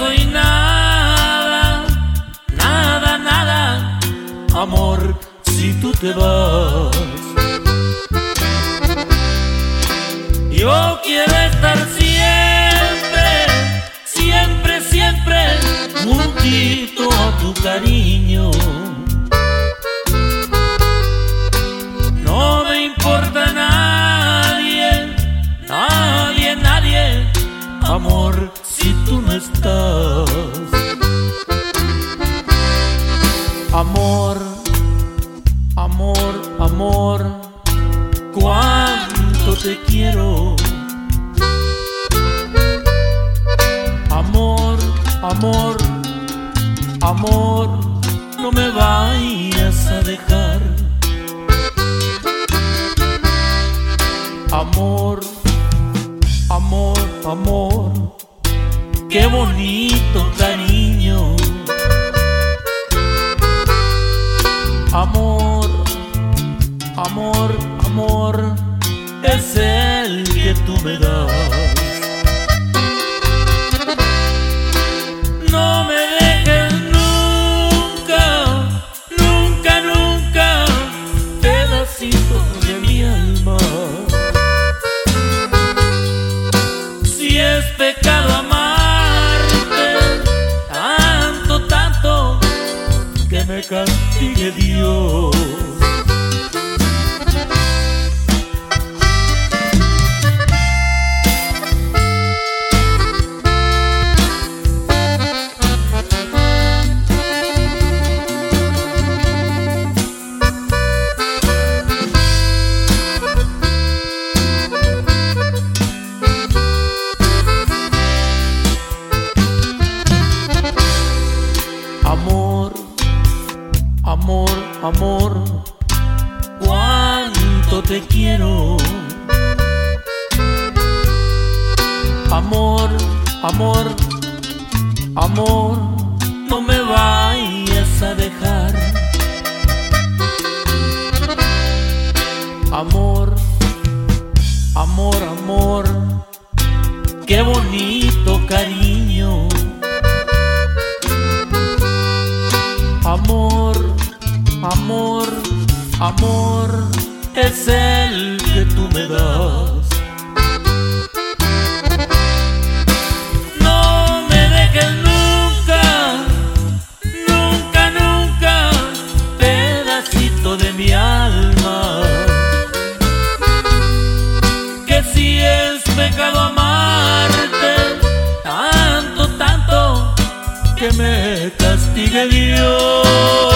soy nada, nada, nada, amor, si tú te vas. Yo quiero estar siempre, siempre, siempre, juntito a tu cariño. Si tú no estás. Amor, amor, amor, cuánto te quiero. Amor, amor, amor, no me vayas a dejar. Amor, amor, amor, qué bonito cariño. Amor, amor, amor, es el que tú me das. No me dejes nunca, nunca, nunca, pedacito de mi alma. Si es pecado me castigue Dios. Amor, cuánto te quiero. Amor, amor, amor, no me vayas a dejar. Amor, amor, amor, qué bonito cariño. Amor, es el que tú me das. No me dejes nunca, nunca, nunca, pedacito de mi alma. Que si es pecado amarte, tanto, tanto, que me castigue Dios.